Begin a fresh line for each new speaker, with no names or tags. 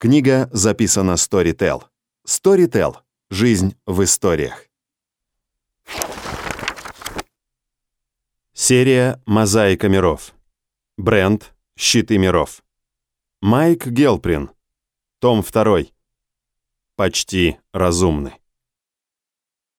Книга записана Storytel. Storytel. Жизнь в историях. Серия «Мозаика миров». Бренд «Щиты миров». Майк Гелприн. Том 2. Почти разумный.